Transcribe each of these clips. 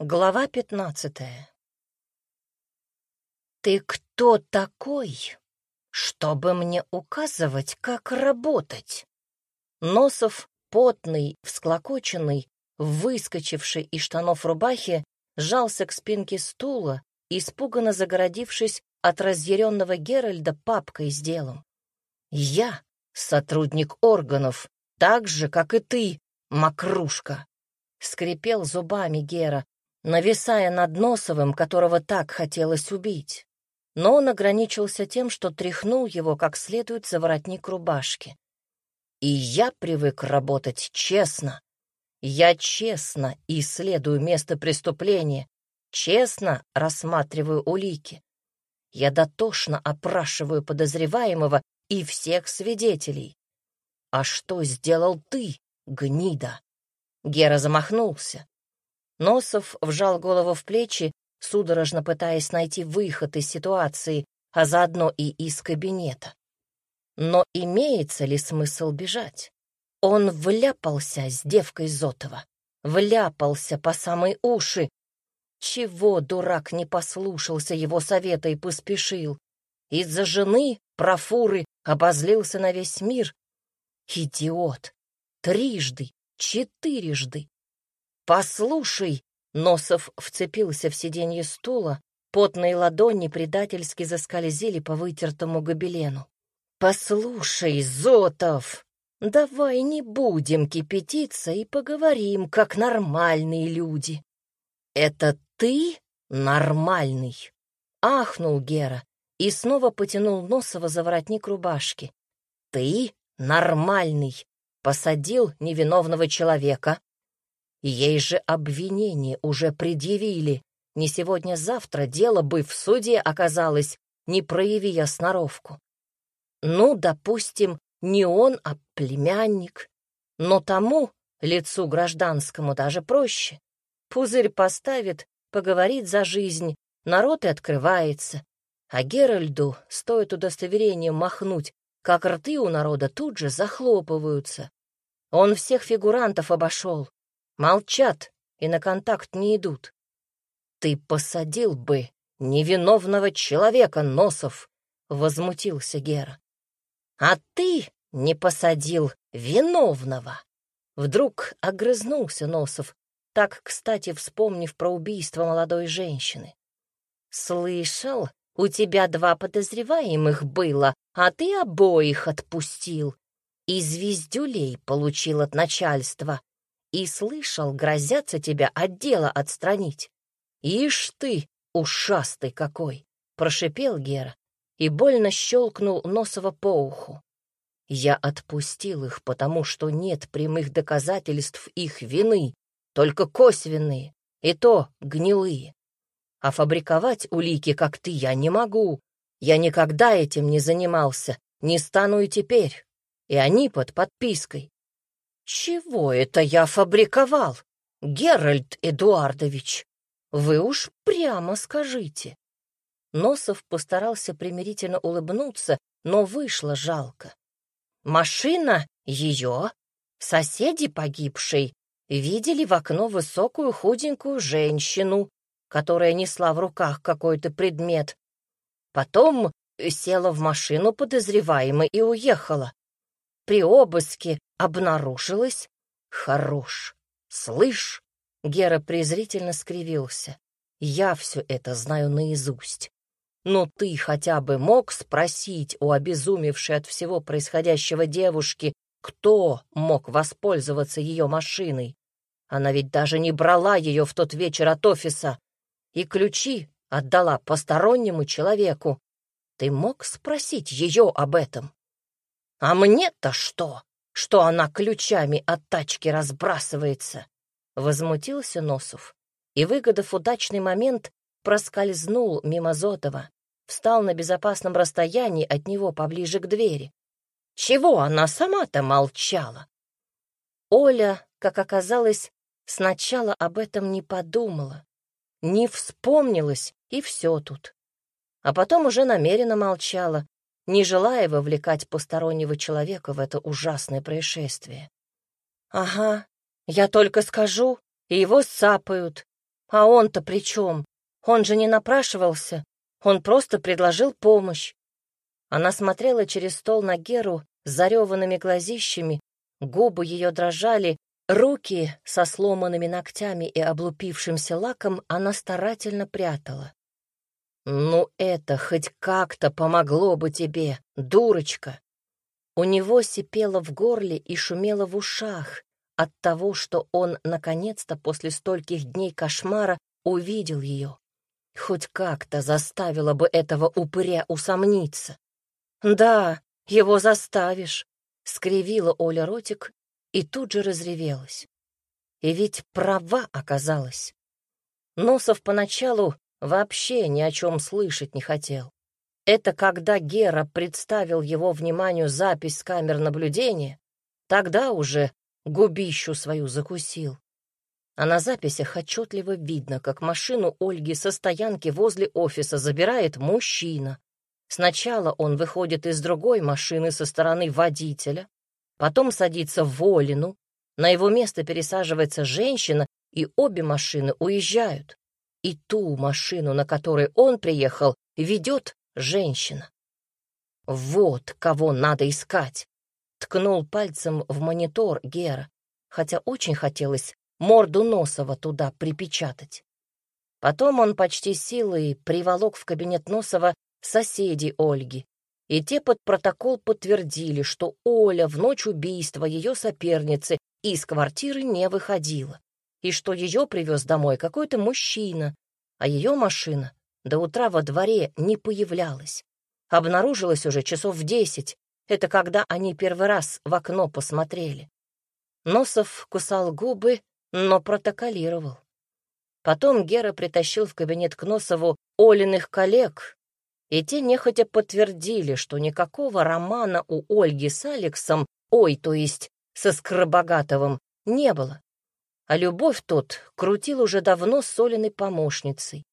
Глава пятнадцатая. «Ты кто такой, чтобы мне указывать, как работать?» Носов, потный, всклокоченный, выскочивший из штанов рубахи, сжался к спинке стула, испуганно загородившись от разъяренного Геральда папкой с делом. «Я сотрудник органов, так же, как и ты, мокрушка!» — скрипел зубами Гера, нависая над Носовым, которого так хотелось убить. Но он ограничился тем, что тряхнул его как следует за воротник рубашки. И я привык работать честно. Я честно исследую место преступления, честно рассматриваю улики. Я дотошно опрашиваю подозреваемого и всех свидетелей. А что сделал ты, гнида? Гера замахнулся. Носов вжал голову в плечи, судорожно пытаясь найти выход из ситуации, а заодно и из кабинета. Но имеется ли смысл бежать? Он вляпался с девкой Зотова, вляпался по самые уши. Чего дурак не послушался его совета и поспешил? Из-за жены, профуры, обозлился на весь мир. Идиот! Трижды, четырежды. «Послушай!» — Носов вцепился в сиденье стула, потные ладони предательски заскользили по вытертому гобелену. «Послушай, Зотов, давай не будем кипятиться и поговорим, как нормальные люди». «Это ты нормальный?» — ахнул Гера и снова потянул Носова за воротник рубашки. «Ты нормальный, посадил невиновного человека, Ей же обвинение уже предъявили. Не сегодня-завтра дело бы в суде оказалось, не прояви я сноровку. Ну, допустим, не он, а племянник. Но тому, лицу гражданскому, даже проще. Пузырь поставит, поговорит за жизнь, народ и открывается. А Геральду стоит удостоверением махнуть, как рты у народа тут же захлопываются. Он всех фигурантов обошел, Молчат и на контакт не идут. Ты посадил бы невиновного человека, Носов, — возмутился Гера. А ты не посадил виновного. Вдруг огрызнулся Носов, так, кстати, вспомнив про убийство молодой женщины. «Слышал, у тебя два подозреваемых было, а ты обоих отпустил. И звездюлей получил от начальства. И слышал, грозятся тебя от дела отстранить. Ишь ты, ушастый какой! Прошипел Гера и больно щелкнул Носова по уху. Я отпустил их, потому что нет прямых доказательств их вины, только косвенные, и то гнилые. А фабриковать улики, как ты, я не могу. Я никогда этим не занимался, не стану и теперь. И они под подпиской. «Чего это я фабриковал, Геральт Эдуардович? Вы уж прямо скажите». Носов постарался примирительно улыбнуться, но вышло жалко. «Машина ее, соседи погибшей, видели в окно высокую худенькую женщину, которая несла в руках какой-то предмет. Потом села в машину подозреваемой и уехала. При обыске обнаружилось... Хорош. Слышь, Гера презрительно скривился. Я все это знаю наизусть. Но ты хотя бы мог спросить у обезумевшей от всего происходящего девушки, кто мог воспользоваться ее машиной? Она ведь даже не брала ее в тот вечер от офиса и ключи отдала постороннему человеку. Ты мог спросить ее об этом? А мне-то что, что она ключами от тачки разбрасывается? Возмутился Носов и, выгодав удачный момент, проскользнул мимо Зотова, встал на безопасном расстоянии от него поближе к двери. Чего она сама-то молчала? Оля, как оказалось, сначала об этом не подумала, не вспомнилась, и все тут. А потом уже намеренно молчала, не желая вовлекать постороннего человека в это ужасное происшествие. «Ага, я только скажу, и его сапают. А он-то при чем? Он же не напрашивался. Он просто предложил помощь. Она смотрела через стол на Геру с зареванными глазищами, губы ее дрожали, руки со сломанными ногтями и облупившимся лаком она старательно прятала. «Ну это хоть как-то помогло бы тебе, дурочка!» У него сипело в горле и шумело в ушах от того, что он наконец-то после стольких дней кошмара увидел ее. Хоть как-то заставило бы этого упыря усомниться. «Да, его заставишь», — скривила Оля ротик и тут же разревелась. И ведь права оказалась. Носов поначалу вообще ни о чем слышать не хотел. Это когда Гера представил его вниманию запись с камер наблюдения, тогда уже губищу свою закусил. А на записях отчетливо видно, как машину Ольги со стоянки возле офиса забирает мужчина. Сначала он выходит из другой машины со стороны водителя, потом садится в Волину, на его место пересаживается женщина, и обе машины уезжают. И ту машину, на которой он приехал, ведет женщина. Вот кого надо искать. Ткнул пальцем в монитор Гера, хотя очень хотелось морду Носова туда припечатать. Потом он почти силой приволок в кабинет Носова соседей Ольги, и те под протокол подтвердили, что Оля в ночь убийства ее соперницы из квартиры не выходила, и что ее привез домой какой-то мужчина, а ее машина до утра во дворе не появлялась. Обнаружилась уже часов в десять. Это когда они первый раз в окно посмотрели. Носов кусал губы, но протоколировал. Потом Гера притащил в кабинет к Носову Олиных коллег, и те нехотя подтвердили, что никакого романа у Ольги с Алексом, ой, то есть со Скоробогатовым, не было. А любовь тот крутил уже давно с Олиной помощницей.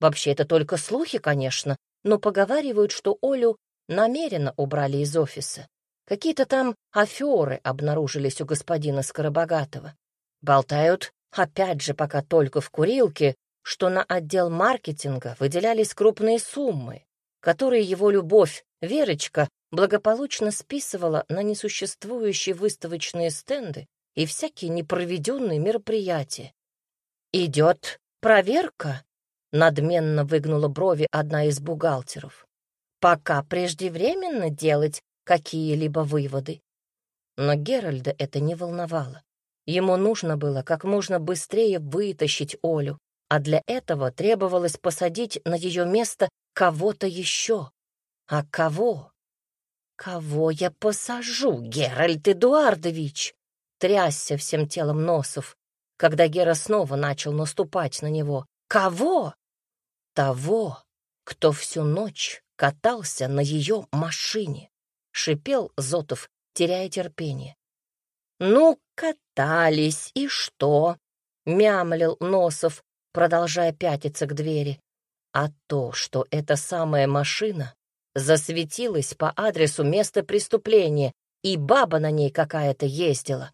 Вообще, это только слухи, конечно, но поговаривают, что Олю намеренно убрали из офиса. Какие-то там аферы обнаружились у господина Скоробогатого. Болтают, опять же, пока только в курилке, что на отдел маркетинга выделялись крупные суммы, которые его любовь, Верочка, благополучно списывала на несуществующие выставочные стенды и всякие непроведенные мероприятия. «Идет проверка?» Надменно выгнула брови одна из бухгалтеров. Пока преждевременно делать какие-либо выводы. Но Геральда это не волновало. Ему нужно было как можно быстрее вытащить Олю, а для этого требовалось посадить на ее место кого-то еще. А кого? Кого я посажу, Геральд Эдуардович? Трясся всем телом Носов, когда Гера снова начал наступать на него. Кого? Того, кто всю ночь катался на ее машине, шипел Зотов, теряя терпение. Ну, катались, и что? мямлил Носов, продолжая пятиться к двери. А то, что эта самая машина засветилась по адресу места преступления, и баба на ней какая-то ездила.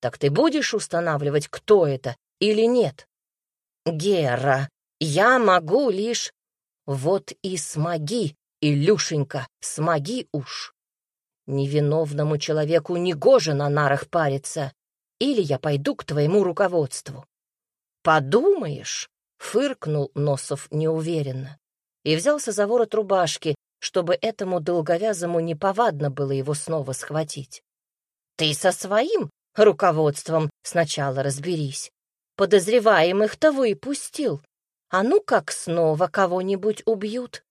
Так ты будешь устанавливать, кто это или нет? Гера, я могу лишь... Вот и смоги, Илюшенька, смоги уж. Невиновному человеку не гоже на нарах париться. Или я пойду к твоему руководству. Подумаешь, фыркнул Носов неуверенно и взялся за ворот рубашки, чтобы этому долговязому неповадно было его снова схватить. Ты со своим руководством сначала разберись. Подозреваемых-то выпустил. А ну как снова кого-нибудь убьют?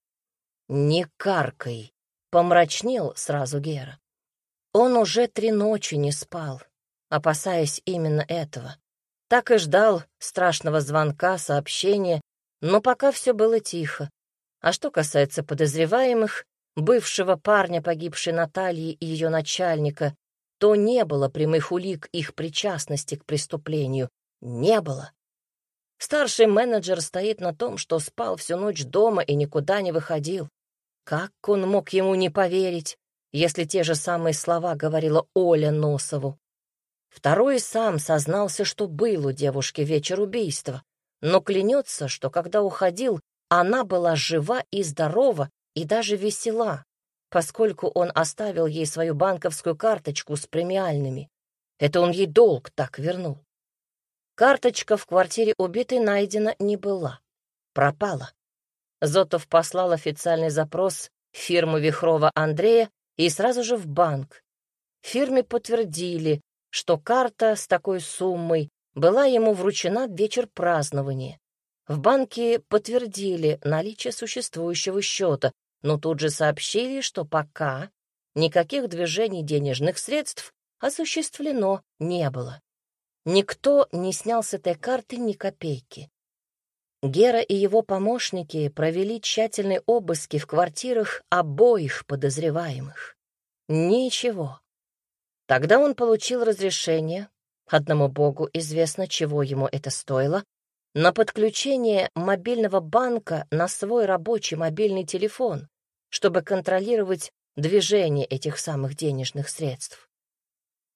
Не каркай, помрачнел сразу Гера. Он уже три ночи не спал, опасаясь именно этого. Так и ждал страшного звонка, сообщения, но пока все было тихо. А что касается подозреваемых, бывшего парня погибшей Натальи и ее начальника, то не было прямых улик их причастности к преступлению, не было. Старший менеджер стоит на том, что спал всю ночь дома и никуда не выходил. Как он мог ему не поверить, если те же самые слова говорила Оля Носову? Второй сам сознался, что был у девушки вечер убийства, но клянется, что когда уходил, она была жива и здорова и даже весела, поскольку он оставил ей свою банковскую карточку с премиальными. Это он ей долг так вернул. Карточка в квартире убитой найдена не была. Пропала. Зотов послал официальный запрос в фирму Вихрова Андрея и сразу же в банк. Фирме подтвердили, что карта с такой суммой была ему вручена в вечер празднования. В банке подтвердили наличие существующего счета, но тут же сообщили, что пока никаких движений денежных средств осуществлено не было. Никто не снял с этой карты ни копейки. Гера и его помощники провели тщательные обыски в квартирах обоих подозреваемых. Ничего. Тогда он получил разрешение, одному богу известно, чего ему это стоило, на подключение мобильного банка на свой рабочий мобильный телефон, чтобы контролировать движение этих самых денежных средств.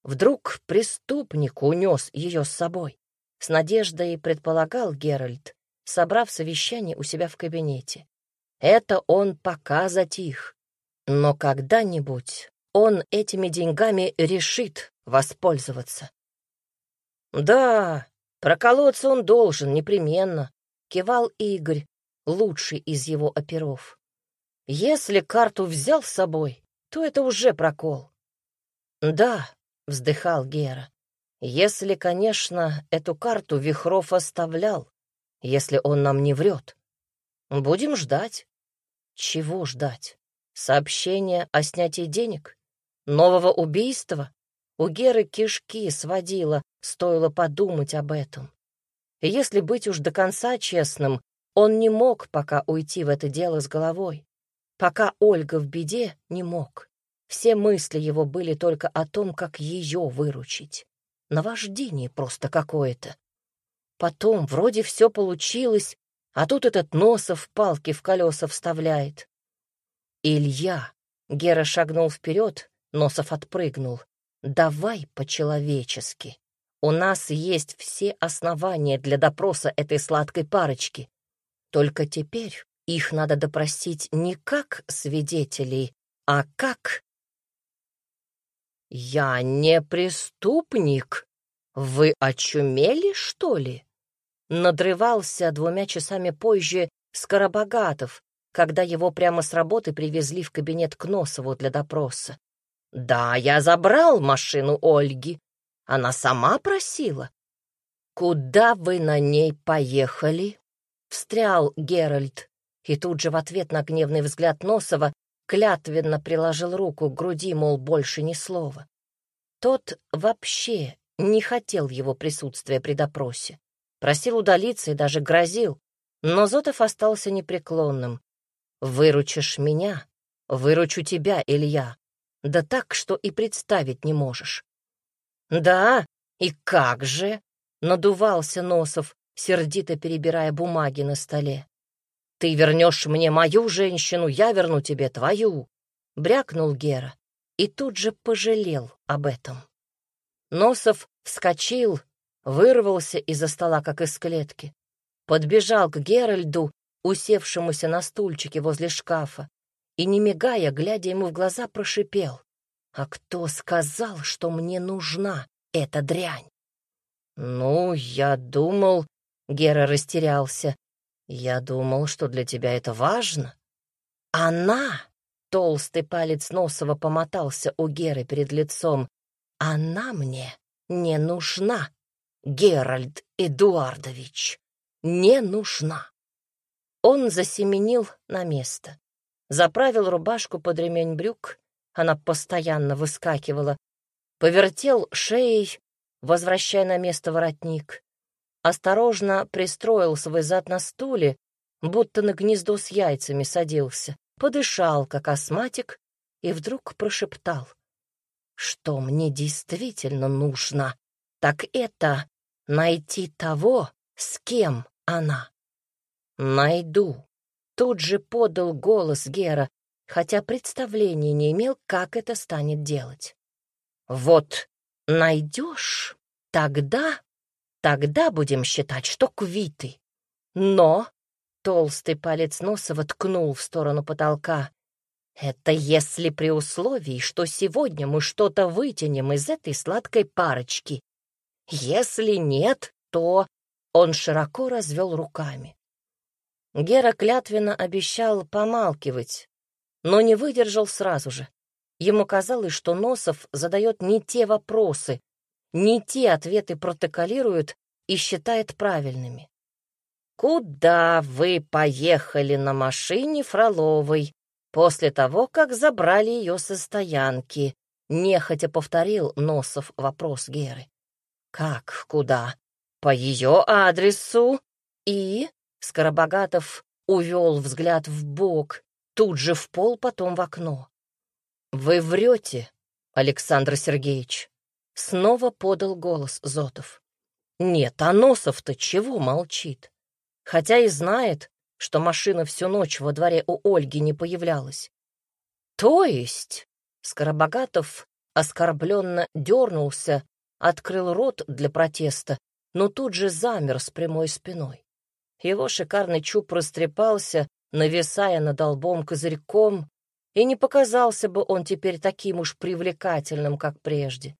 Вдруг преступник унес ее с собой. С надеждой предполагал Геральт, собрав совещание у себя в кабинете. Это он пока затих. Но когда-нибудь он этими деньгами решит воспользоваться. Да, Проколоться он должен непременно, кивал Игорь, лучший из его оперов. Если карту взял с собой, то это уже прокол. Да, вздыхал Гера. Если, конечно, эту карту Вихров оставлял, если он нам не врет. Будем ждать. Чего ждать? Сообщение о снятии денег? Нового убийства? У Геры кишки сводила, стоило подумать об этом. Если быть уж до конца честным, он не мог пока уйти в это дело с головой. Пока Ольга в беде, не мог. Все мысли его были только о том, как ее выручить. Наваждение просто какое-то. Потом вроде все получилось, а тут этот Носов палки в колеса вставляет. Илья. Гера шагнул вперед, Носов отпрыгнул. Давай по-человечески. У нас есть все основания для допроса этой сладкой парочки. Только теперь их надо допросить не как свидетелей, а как... «Я не преступник. Вы очумели, что ли?» Надрывался двумя часами позже Скоробогатов, когда его прямо с работы привезли в кабинет к Носову для допроса. «Да, я забрал машину Ольги. Она сама просила». «Куда вы на ней поехали?» — встрял Геральт, и тут же в ответ на гневный взгляд Носова клятвенно приложил руку к груди, мол, больше ни слова. Тот вообще не хотел его присутствия при допросе. Просил удалиться и даже грозил, но Зотов остался непреклонным. «Выручишь меня, выручу тебя, Илья. Да так, что и представить не можешь. Да, и как же? Надувался Носов, сердито перебирая бумаги на столе. Ты вернешь мне мою женщину, я верну тебе твою. Брякнул Гера и тут же пожалел об этом. Носов вскочил, вырвался из-за стола, как из клетки, подбежал к Геральду, усевшемуся на стульчике возле шкафа, и, не мигая, глядя ему в глаза, прошипел. «А кто сказал, что мне нужна эта дрянь?» «Ну, я думал...» — Гера растерялся. «Я думал, что для тебя это важно». «Она!» — толстый палец Носова помотался у Геры перед лицом. «Она мне не нужна, Геральд Эдуардович, не нужна». Он засеменил на место заправил рубашку под ремень брюк, она постоянно выскакивала, повертел шеей, возвращая на место воротник, осторожно пристроил свой зад на стуле, будто на гнездо с яйцами садился, подышал, как астматик, и вдруг прошептал. «Что мне действительно нужно, так это найти того, с кем она. Найду». Тут же подал голос Гера, хотя представления не имел, как это станет делать. «Вот найдешь, тогда, тогда будем считать, что квиты. Но толстый палец Носова ткнул в сторону потолка. Это если при условии, что сегодня мы что-то вытянем из этой сладкой парочки. Если нет, то... Он широко развел руками. Гера клятвенно обещал помалкивать, но не выдержал сразу же. Ему казалось, что Носов задает не те вопросы, не те ответы протоколирует и считает правильными. «Куда вы поехали на машине Фроловой после того, как забрали ее со стоянки?» — нехотя повторил Носов вопрос Геры. «Как куда? По ее адресу?» И Скоробогатов увел взгляд в бок, тут же в пол, потом в окно. «Вы врете, Александр Сергеевич», — снова подал голос Зотов. «Нет, а Носов-то чего молчит? Хотя и знает, что машина всю ночь во дворе у Ольги не появлялась. То есть...» Скоробогатов оскорбленно дернулся, открыл рот для протеста, но тут же замер с прямой спиной. Его шикарный чуб растрепался, нависая над лбом козырьком, и не показался бы он теперь таким уж привлекательным, как прежде.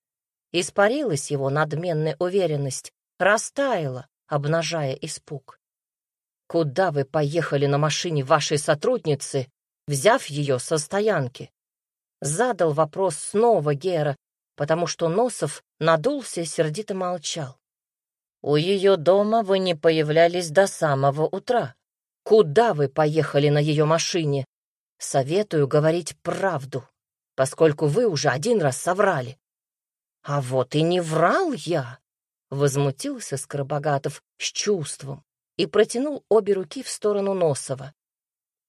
Испарилась его надменная уверенность, растаяла, обнажая испуг. «Куда вы поехали на машине вашей сотрудницы, взяв ее со стоянки?» Задал вопрос снова Гера, потому что Носов надулся и сердито молчал. У ее дома вы не появлялись до самого утра. Куда вы поехали на ее машине? Советую говорить правду, поскольку вы уже один раз соврали. А вот и не врал я, — возмутился Скоробогатов с чувством и протянул обе руки в сторону Носова.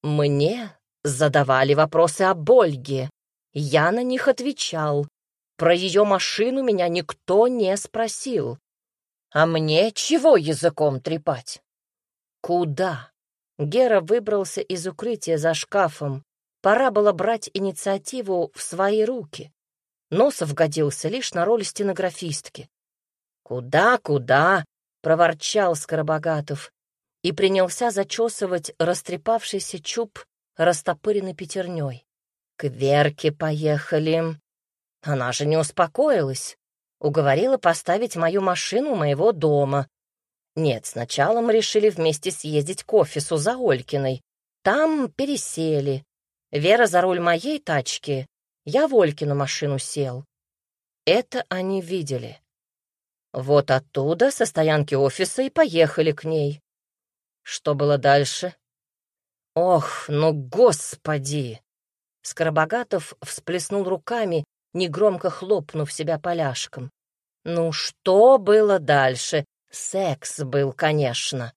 Мне задавали вопросы об Ольге. Я на них отвечал. Про ее машину меня никто не спросил. А мне чего языком трепать? Куда? Гера выбрался из укрытия за шкафом. Пора было брать инициативу в свои руки. Носов годился лишь на роль стенографистки. «Куда, куда?» — проворчал Скоробогатов и принялся зачесывать растрепавшийся чуб растопыренной пятерней. «К Верке поехали. Она же не успокоилась. Уговорила поставить мою машину у моего дома. Нет, сначала мы решили вместе съездить к офису за Олькиной. Там пересели. Вера за руль моей тачки, я в Олькину машину сел. Это они видели. Вот оттуда, со стоянки офиса, и поехали к ней. Что было дальше? Ох, ну господи! Скоробогатов всплеснул руками негромко хлопнув себя поляшком. Ну что было дальше? Секс был, конечно.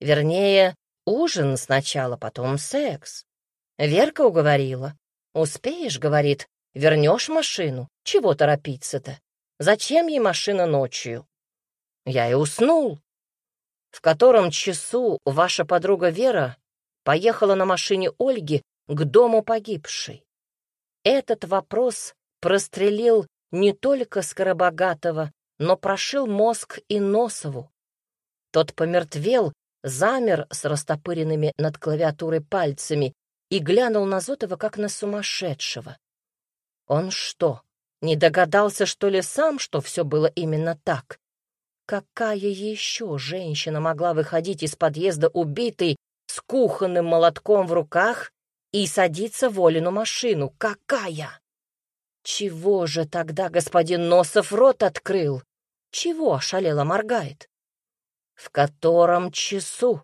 Вернее, ужин сначала, потом секс. Верка уговорила. «Успеешь, — говорит, — вернешь машину. Чего торопиться-то? Зачем ей машина ночью?» Я и уснул. В котором часу ваша подруга Вера поехала на машине Ольги к дому погибшей? Этот вопрос прострелил не только Скоробогатого, но прошил мозг и Носову. Тот помертвел, замер с растопыренными над клавиатурой пальцами и глянул на Зотова, как на сумасшедшего. Он что, не догадался, что ли, сам, что все было именно так? Какая еще женщина могла выходить из подъезда убитой с кухонным молотком в руках и садиться в Олину машину? Какая? Чего же тогда господин Носов рот открыл? Чего ошалело моргает? В котором часу,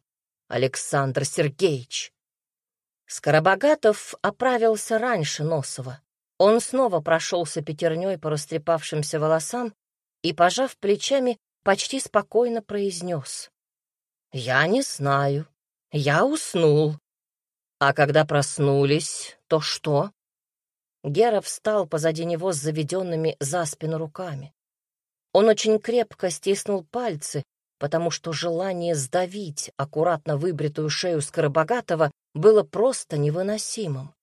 Александр Сергеевич? Скоробогатов оправился раньше Носова. Он снова прошелся пятерней по растрепавшимся волосам и, пожав плечами, почти спокойно произнес. «Я не знаю. Я уснул. А когда проснулись, то что?» Гера встал позади него с заведенными за спину руками. Он очень крепко стиснул пальцы, потому что желание сдавить аккуратно выбритую шею Скоробогатого было просто невыносимым.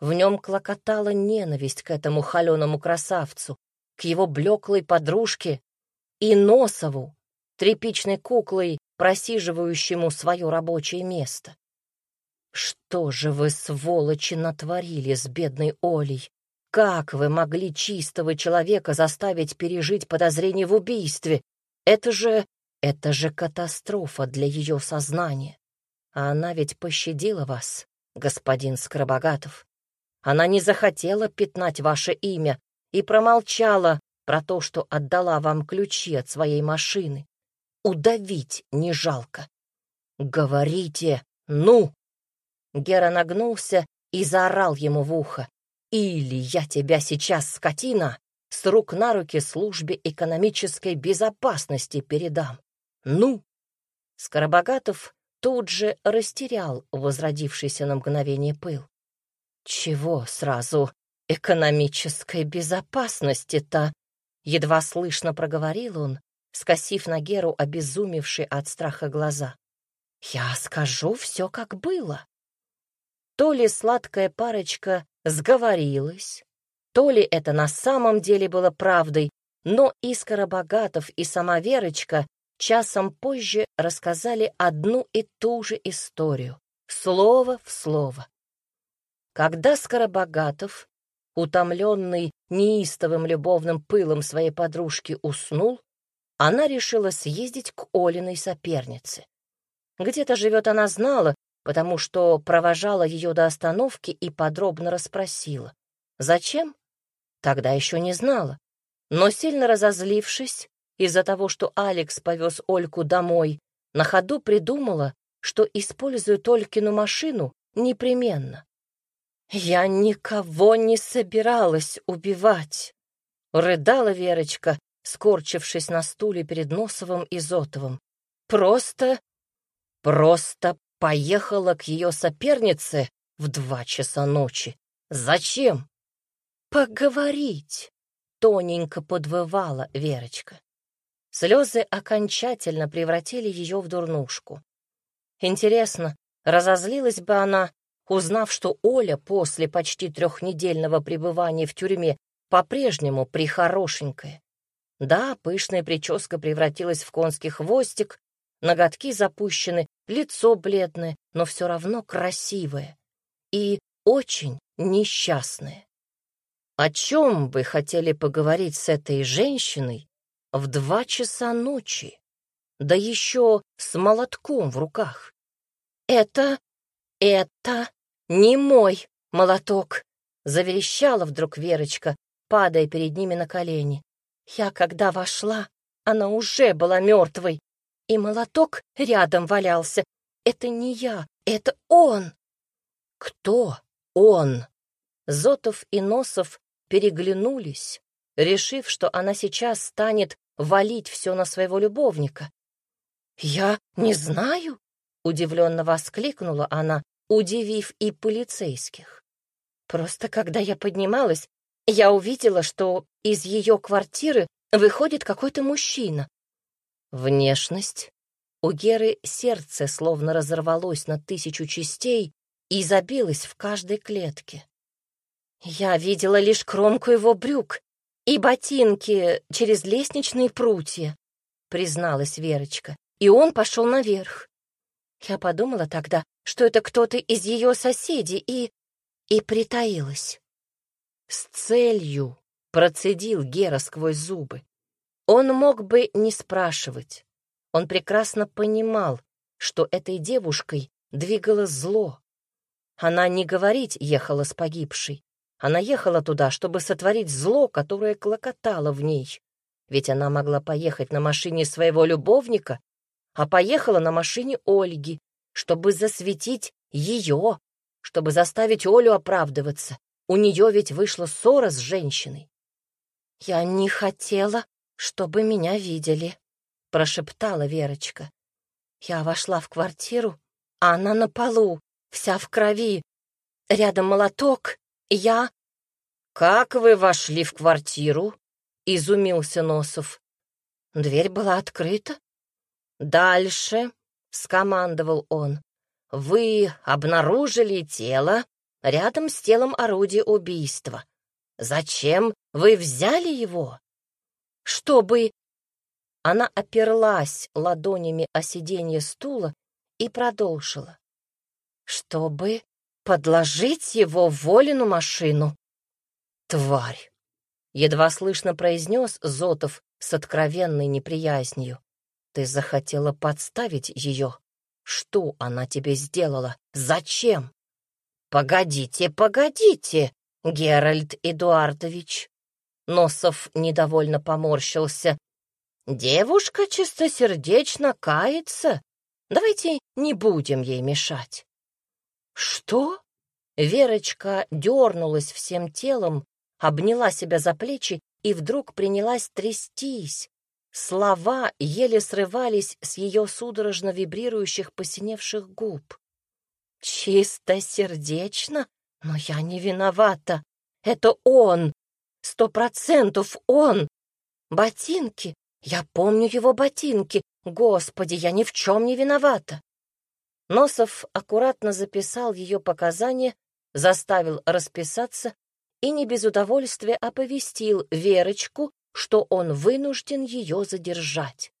В нем клокотала ненависть к этому холеному красавцу, к его блеклой подружке и Носову, тряпичной куклой, просиживающему свое рабочее место. Что же вы, сволочи, натворили с бедной Олей? Как вы могли чистого человека заставить пережить подозрение в убийстве? Это же... это же катастрофа для ее сознания. А она ведь пощадила вас, господин Скоробогатов. Она не захотела пятнать ваше имя и промолчала про то, что отдала вам ключи от своей машины. Удавить не жалко. Говорите, ну! Гера нагнулся и заорал ему в ухо. «Или я тебя сейчас, скотина, с рук на руки службе экономической безопасности передам. Ну!» Скоробогатов тут же растерял возродившийся на мгновение пыл. «Чего сразу экономической безопасности-то?» Едва слышно проговорил он, скосив на Геру обезумевшие от страха глаза. «Я скажу все, как было. То ли сладкая парочка сговорилась, то ли это на самом деле было правдой, но и Скоробогатов, и сама Верочка часом позже рассказали одну и ту же историю, слово в слово. Когда Скоробогатов, утомленный неистовым любовным пылом своей подружки, уснул, она решила съездить к Олиной сопернице. Где-то живет она знала, потому что провожала ее до остановки и подробно расспросила. Зачем? Тогда еще не знала. Но сильно разозлившись из-за того, что Алекс повез Ольку домой, на ходу придумала, что использует Олькину машину непременно. «Я никого не собиралась убивать», — рыдала Верочка, скорчившись на стуле перед Носовым и Зотовым. «Просто... просто поехала к ее сопернице в два часа ночи. Зачем? Поговорить, тоненько подвывала Верочка. Слезы окончательно превратили ее в дурнушку. Интересно, разозлилась бы она, узнав, что Оля после почти трехнедельного пребывания в тюрьме по-прежнему прихорошенькая. Да, пышная прическа превратилась в конский хвостик, ноготки запущены, лицо бледное, но все равно красивое и очень несчастное. О чем вы хотели поговорить с этой женщиной в два часа ночи, да еще с молотком в руках? Это, это не мой молоток, заверещала вдруг Верочка, падая перед ними на колени. Я, когда вошла, она уже была мертвой, и молоток рядом валялся. Это не я, это он. Кто он? Зотов и Носов переглянулись, решив, что она сейчас станет валить все на своего любовника. «Я не знаю», — удивленно воскликнула она, удивив и полицейских. «Просто когда я поднималась, я увидела, что из ее квартиры выходит какой-то мужчина. Внешность. У Геры сердце словно разорвалось на тысячу частей и забилось в каждой клетке. Я видела лишь кромку его брюк и ботинки через лестничные прутья, призналась Верочка, и он пошел наверх. Я подумала тогда, что это кто-то из ее соседей, и... и притаилась. С целью процедил Гера сквозь зубы. Он мог бы не спрашивать. Он прекрасно понимал, что этой девушкой двигало зло. Она не говорить ехала с погибшей. Она ехала туда, чтобы сотворить зло, которое клокотало в ней. Ведь она могла поехать на машине своего любовника, а поехала на машине Ольги, чтобы засветить ее, чтобы заставить Олю оправдываться. У нее ведь вышла ссора с женщиной. Я не хотела чтобы меня видели», — прошептала Верочка. Я вошла в квартиру, а она на полу, вся в крови. Рядом молоток, я... «Как вы вошли в квартиру?» — изумился Носов. Дверь была открыта. «Дальше», — скомандовал он, — «вы обнаружили тело рядом с телом орудия убийства. Зачем вы взяли его?» чтобы Она оперлась ладонями о сиденье стула и продолжила. «Чтобы подложить его в Волину машину». «Тварь!» — едва слышно произнес Зотов с откровенной неприязнью. «Ты захотела подставить ее? Что она тебе сделала? Зачем?» «Погодите, погодите, Геральт Эдуардович!» Носов недовольно поморщился. «Девушка чистосердечно кается. Давайте не будем ей мешать». «Что?» Верочка дернулась всем телом, обняла себя за плечи и вдруг принялась трястись. Слова еле срывались с ее судорожно вибрирующих посиневших губ. «Чистосердечно? Но я не виновата. Это он! Сто процентов он! Ботинки! Я помню его ботинки! Господи, я ни в чем не виновата!» Носов аккуратно записал ее показания, заставил расписаться и не без удовольствия оповестил Верочку, что он вынужден ее задержать.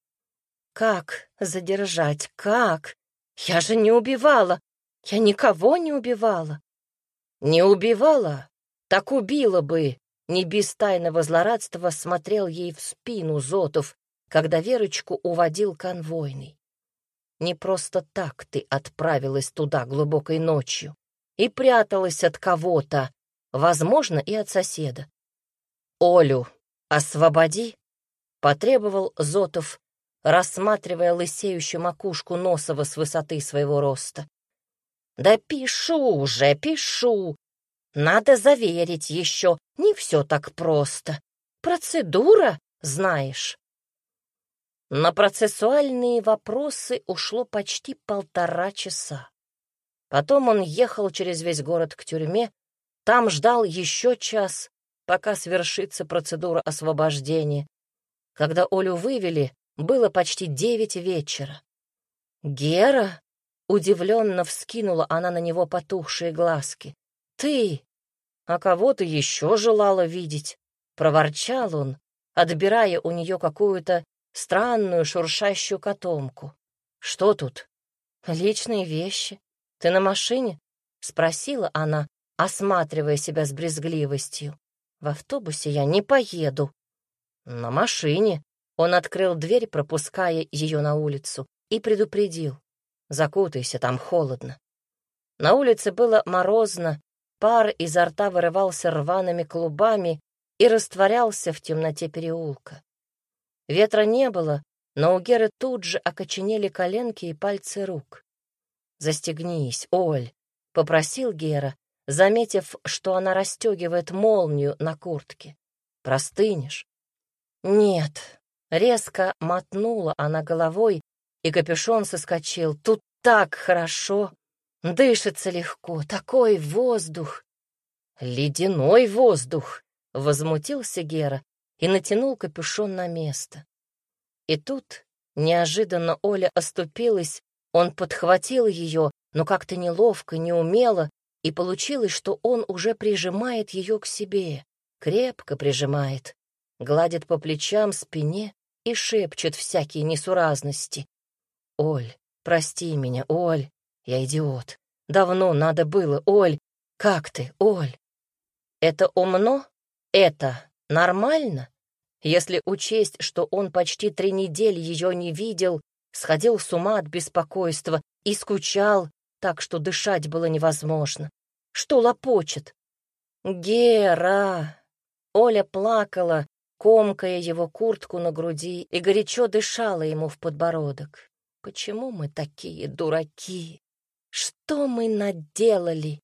«Как задержать? Как? Я же не убивала! Я никого не убивала!» «Не убивала? Так убила бы!» Не без тайного злорадства смотрел ей в спину Зотов, когда Верочку уводил конвойный. Не просто так ты отправилась туда глубокой ночью и пряталась от кого-то, возможно, и от соседа. «Олю, освободи!» — потребовал Зотов, рассматривая лысеющую макушку Носова с высоты своего роста. «Да пишу уже, пишу! Надо заверить еще, не все так просто. Процедура, знаешь». На процессуальные вопросы ушло почти полтора часа. Потом он ехал через весь город к тюрьме, там ждал еще час, пока свершится процедура освобождения. Когда Олю вывели, было почти девять вечера. «Гера?» — удивленно вскинула она на него потухшие глазки. «Ты? А кого ты еще желала видеть?» — проворчал он, отбирая у нее какую-то странную шуршащую котомку. «Что тут?» «Личные вещи. Ты на машине?» — спросила она, осматривая себя с брезгливостью. «В автобусе я не поеду». «На машине». Он открыл дверь, пропуская ее на улицу, и предупредил. «Закутайся, там холодно». На улице было морозно, пар изо рта вырывался рваными клубами и растворялся в темноте переулка. Ветра не было, но у Геры тут же окоченели коленки и пальцы рук. «Застегнись, Оль», — попросил Гера, заметив, что она расстегивает молнию на куртке. «Простынешь?» «Нет», — резко мотнула она головой, и капюшон соскочил. «Тут так хорошо! Дышится легко, такой воздух!» «Ледяной воздух!» — возмутился Гера и натянул капюшон на место. И тут неожиданно Оля оступилась, он подхватил ее, но как-то неловко, неумело, и получилось, что он уже прижимает ее к себе, крепко прижимает, гладит по плечам, спине и шепчет всякие несуразности. «Оль, прости меня, Оль, я идиот. Давно надо было, Оль. Как ты, Оль?» «Это умно? Это нормально?» Если учесть, что он почти три недели ее не видел, сходил с ума от беспокойства и скучал, так что дышать было невозможно. Что лопочет? «Гера!» Оля плакала, комкая его куртку на груди и горячо дышала ему в подбородок. «Почему мы такие дураки? Что мы наделали?»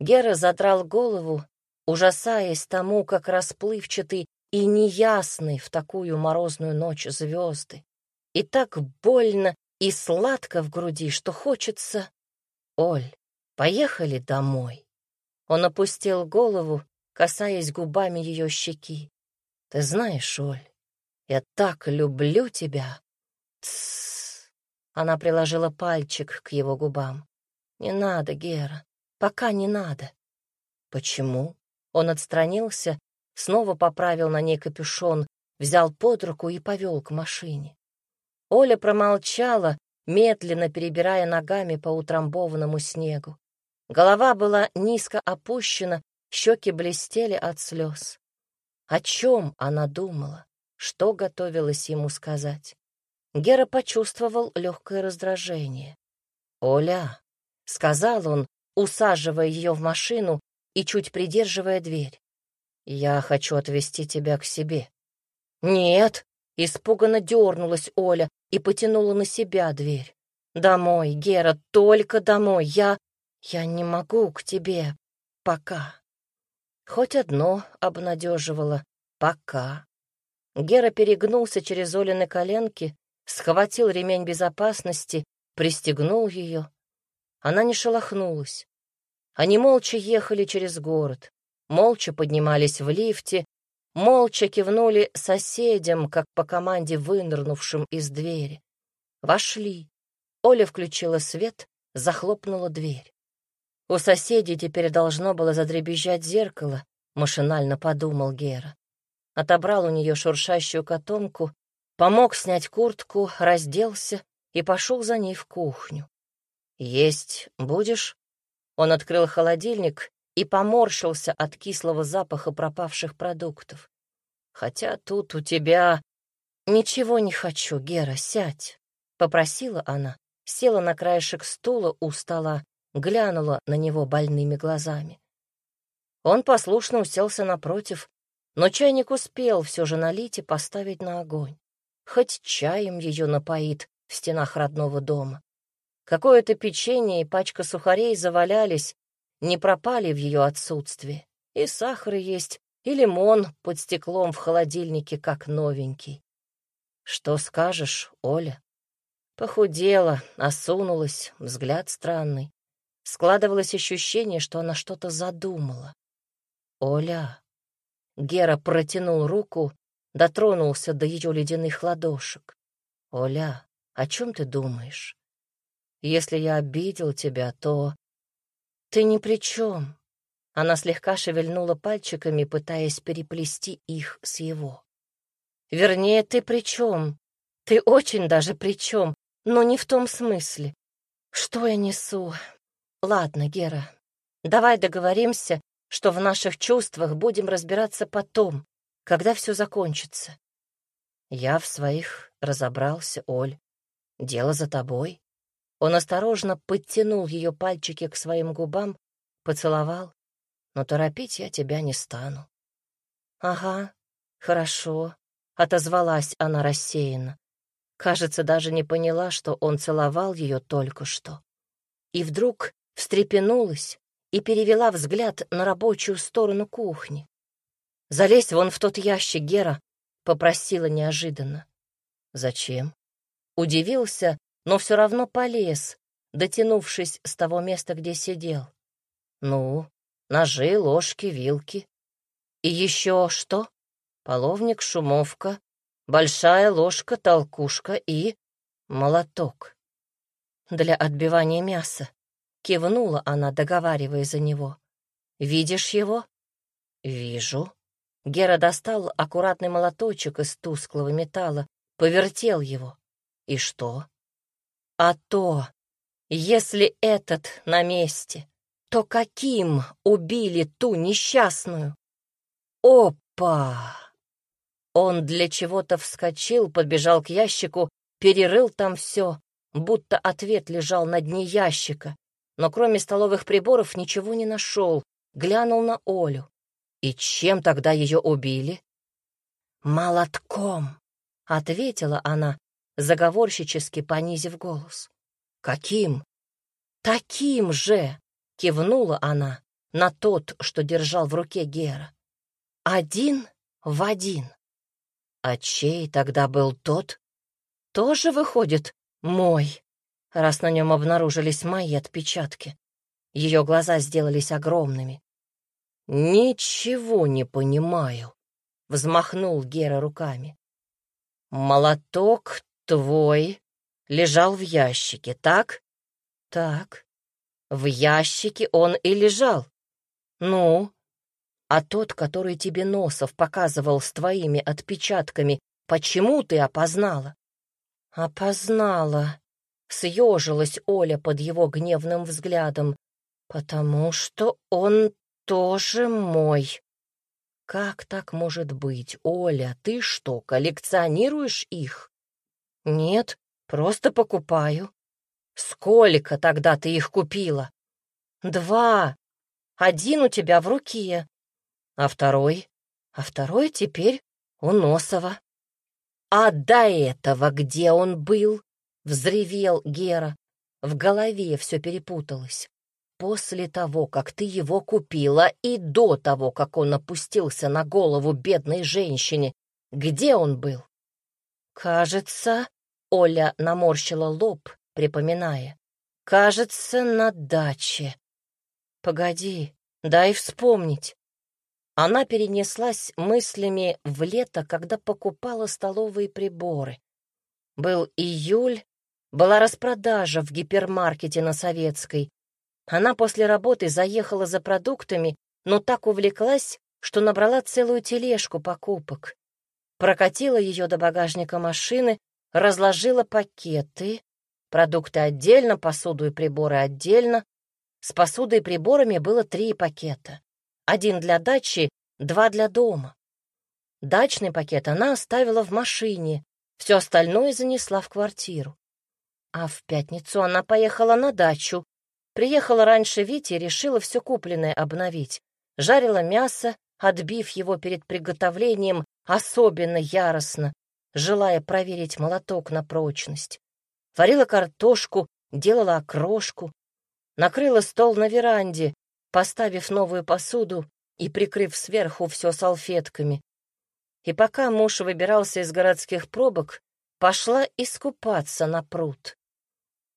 Гера задрал голову, ужасаясь тому, как расплывчатый и неясны в такую морозную ночь звезды. И так больно и сладко в груди, что хочется... Оль, поехали домой. Он опустил голову, касаясь губами ее щеки. Ты знаешь, Оль, я так люблю тебя. Тссс. Она приложила пальчик к его губам. Не надо, Гера, пока не надо. Почему? Он отстранился снова поправил на ней капюшон, взял под руку и повел к машине. Оля промолчала, медленно перебирая ногами по утрамбованному снегу. Голова была низко опущена, щеки блестели от слез. О чем она думала? Что готовилась ему сказать? Гера почувствовал легкое раздражение. «Оля», — сказал он, усаживая ее в машину и чуть придерживая дверь, — «я хочу отвезти тебя к себе». «Нет», — испуганно дернулась Оля и потянула на себя дверь. «Домой, Гера, только домой. Я... я не могу к тебе. Пока». Хоть одно обнадеживало. Пока. Гера перегнулся через Олины коленки, схватил ремень безопасности, пристегнул ее. Она не шелохнулась. Они молча ехали через город, молча поднимались в лифте, молча кивнули соседям, как по команде вынырнувшим из двери. Вошли. Оля включила свет, захлопнула дверь. У соседей теперь должно было задребезжать зеркало, машинально подумал Гера. Отобрал у нее шуршащую котомку, помог снять куртку, разделся и пошел за ней в кухню. «Есть будешь?» Он открыл холодильник и поморщился от кислого запаха пропавших продуктов. «Хотя тут у тебя...» «Ничего не хочу, Гера, сядь», — попросила она, села на краешек стула у стола глянула на него больными глазами. Он послушно уселся напротив, но чайник успел все же налить и поставить на огонь. Хоть чаем ее напоит в стенах родного дома. Какое-то печенье и пачка сухарей завалялись, не пропали в ее отсутствие. И сахар есть, и лимон под стеклом в холодильнике, как новенький. Что скажешь, Оля? Похудела, осунулась, взгляд странный. Складывалось ощущение, что она что-то задумала. «Оля!» Гера протянул руку, дотронулся до ее ледяных ладошек. «Оля, о чем ты думаешь? Если я обидел тебя, то...» «Ты ни при чем!» Она слегка шевельнула пальчиками, пытаясь переплести их с его. «Вернее, ты при чем? Ты очень даже при чем, но не в том смысле. Что я несу? Ладно, Гера, давай договоримся, что в наших чувствах будем разбираться потом, когда все закончится. Я в своих разобрался, Оль. Дело за тобой. Он осторожно подтянул ее пальчики к своим губам, поцеловал. Но торопить я тебя не стану. Ага, хорошо, отозвалась она рассеянно. Кажется, даже не поняла, что он целовал ее только что. И вдруг встрепенулась и перевела взгляд на рабочую сторону кухни. «Залезь вон в тот ящик, Гера», — попросила неожиданно. «Зачем?» Удивился, но все равно полез, дотянувшись с того места, где сидел. «Ну, ножи, ложки, вилки. И еще что? Половник, шумовка, большая ложка, толкушка и молоток. Для отбивания мяса. Кивнула она, договаривая за него. «Видишь его?» «Вижу». Гера достал аккуратный молоточек из тусклого металла, повертел его. «И что?» «А то, если этот на месте, то каким убили ту несчастную?» «Опа!» Он для чего-то вскочил, подбежал к ящику, перерыл там все, будто ответ лежал на дне ящика, но кроме столовых приборов ничего не нашел, глянул на Олю. И чем тогда ее убили? «Молотком», — ответила она, заговорщически понизив голос. «Каким?» «Таким же!» — кивнула она на тот, что держал в руке Гера. «Один в один». «А чей тогда был тот?» «Тоже, выходит, мой» раз на нем обнаружились мои отпечатки. Ее глаза сделались огромными. «Ничего не понимаю», — взмахнул Гера руками. «Молоток твой лежал в ящике, так?» «Так. В ящике он и лежал. Ну?» А тот, который тебе Носов показывал с твоими отпечатками, почему ты опознала? Опознала. Съежилась Оля под его гневным взглядом. Потому что он тоже мой. Как так может быть, Оля? Ты что, коллекционируешь их? Нет, просто покупаю. Сколько тогда ты их купила? Два. Один у тебя в руке, а второй? А второй теперь у Носова. А до этого где он был? Взревел Гера. В голове все перепуталось. После того, как ты его купила, и до того, как он опустился на голову бедной женщине, где он был? Кажется, Оля наморщила лоб, припоминая. Кажется, на даче. Погоди, дай вспомнить. Она перенеслась мыслями в лето, когда покупала столовые приборы. Был июль, была распродажа в гипермаркете на Советской. Она после работы заехала за продуктами, но так увлеклась, что набрала целую тележку покупок. Прокатила ее до багажника машины, разложила пакеты, продукты отдельно, посуду и приборы отдельно. С посудой и приборами было три пакета. Один для дачи, два для дома. Дачный пакет она оставила в машине, все остальное занесла в квартиру. А в пятницу она поехала на дачу. Приехала раньше Вити и решила все купленное обновить. Жарила мясо, отбив его перед приготовлением особенно яростно, желая проверить молоток на прочность. Варила картошку, делала окрошку, накрыла стол на веранде, поставив новую посуду и прикрыв сверху все салфетками. И пока муж выбирался из городских пробок, пошла искупаться на пруд.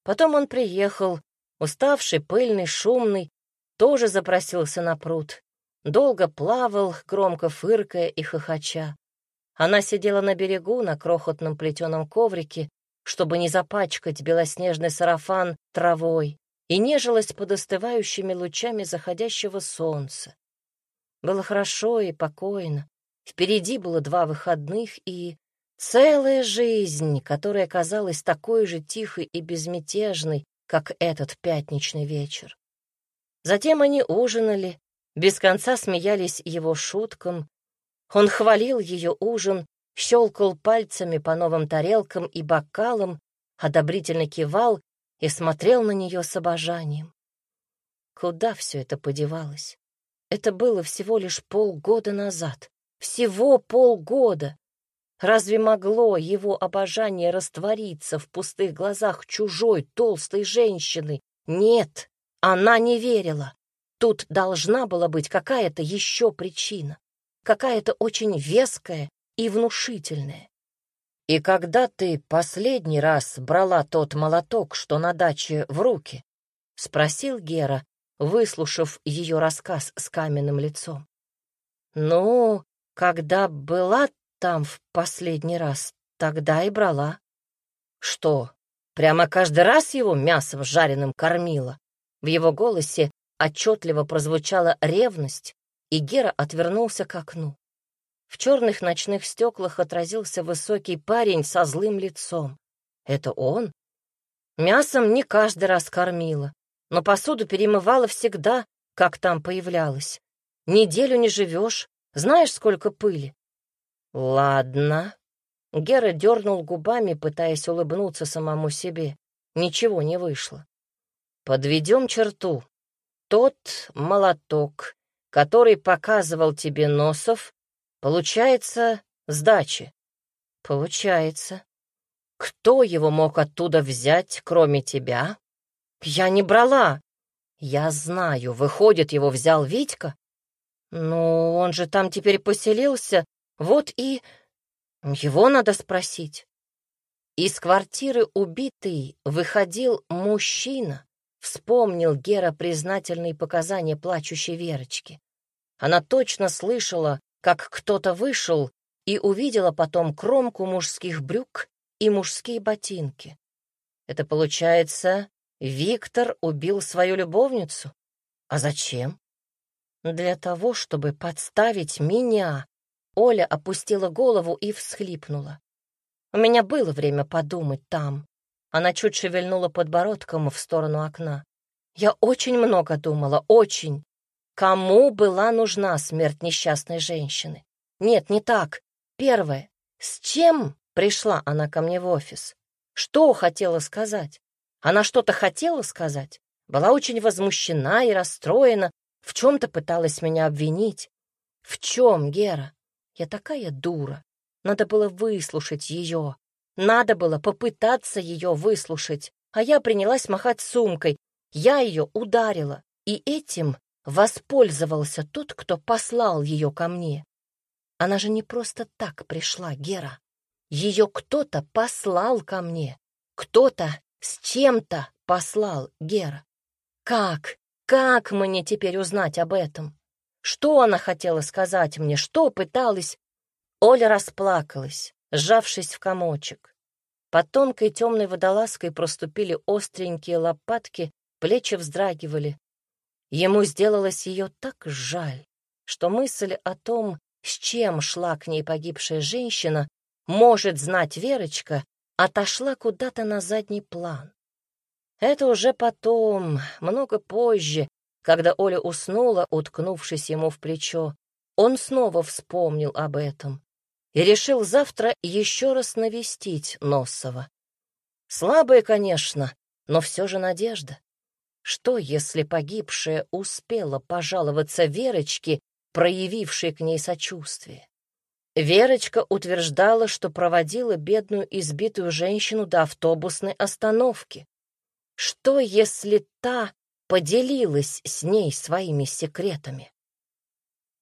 Потом он приехал, уставший, пыльный, шумный, тоже запросился на пруд. Долго плавал, громко фыркая и хохоча. Она сидела на берегу на крохотном плетеном коврике, чтобы не запачкать белоснежный сарафан травой, и нежилась под остывающими лучами заходящего солнца. Было хорошо и покойно. Впереди было два выходных и целая жизнь, которая казалась такой же тихой и безмятежной, как этот пятничный вечер. Затем они ужинали, без конца смеялись его шуткам. Он хвалил ее ужин, щелкал пальцами по новым тарелкам и бокалам, одобрительно кивал и смотрел на нее с обожанием. Куда все это подевалось? Это было всего лишь полгода назад. Всего полгода. Разве могло его обожание раствориться в пустых глазах чужой толстой женщины? Нет, она не верила. Тут должна была быть какая-то еще причина, какая-то очень веская и внушительная. «И когда ты последний раз брала тот молоток, что на даче, в руки?» — спросил Гера, выслушав ее рассказ с каменным лицом. «Ну, когда была там в последний раз, тогда и брала». «Что, прямо каждый раз его мясом жареным кормила?» В его голосе отчетливо прозвучала ревность, и Гера отвернулся к окну. В черных ночных стеклах отразился высокий парень со злым лицом. Это он? Мясом не каждый раз кормила, но посуду перемывала всегда, как там появлялась. Неделю не живешь, знаешь, сколько пыли. Ладно. Гера дернул губами, пытаясь улыбнуться самому себе. Ничего не вышло. Подведем черту. Тот молоток, который показывал тебе Носов, Получается, сдачи. Получается. Кто его мог оттуда взять, кроме тебя? Я не брала. Я знаю, выходит, его взял Витька. Ну, он же там теперь поселился, вот и... Его надо спросить. Из квартиры убитый выходил мужчина, вспомнил Гера признательные показания плачущей Верочки. Она точно слышала, как кто-то вышел и увидела потом кромку мужских брюк и мужские ботинки. Это получается, Виктор убил свою любовницу? А зачем? Для того, чтобы подставить меня, Оля опустила голову и всхлипнула. У меня было время подумать там. Она чуть шевельнула подбородком в сторону окна. Я очень много думала, очень. Кому была нужна смерть несчастной женщины? Нет, не так. Первое. С чем пришла она ко мне в офис? Что хотела сказать? Она что-то хотела сказать? Была очень возмущена и расстроена, в чем-то пыталась меня обвинить. В чем, Гера? Я такая дура. Надо было выслушать ее. Надо было попытаться ее выслушать. А я принялась махать сумкой. Я ее ударила. И этим воспользовался тот, кто послал ее ко мне. Она же не просто так пришла, Гера. Ее кто-то послал ко мне. Кто-то с чем-то послал, Гера. Как? Как мне теперь узнать об этом? Что она хотела сказать мне? Что пыталась? Оля расплакалась, сжавшись в комочек. Под тонкой темной водолазкой проступили остренькие лопатки, плечи вздрагивали. Ему сделалось ее так жаль, что мысль о том, с чем шла к ней погибшая женщина, может знать Верочка, отошла куда-то на задний план. Это уже потом, много позже, когда Оля уснула, уткнувшись ему в плечо, он снова вспомнил об этом и решил завтра еще раз навестить Носова. Слабая, конечно, но все же надежда. Что, если погибшая успела пожаловаться Верочке, проявившей к ней сочувствие? Верочка утверждала, что проводила бедную избитую женщину до автобусной остановки. Что, если та поделилась с ней своими секретами?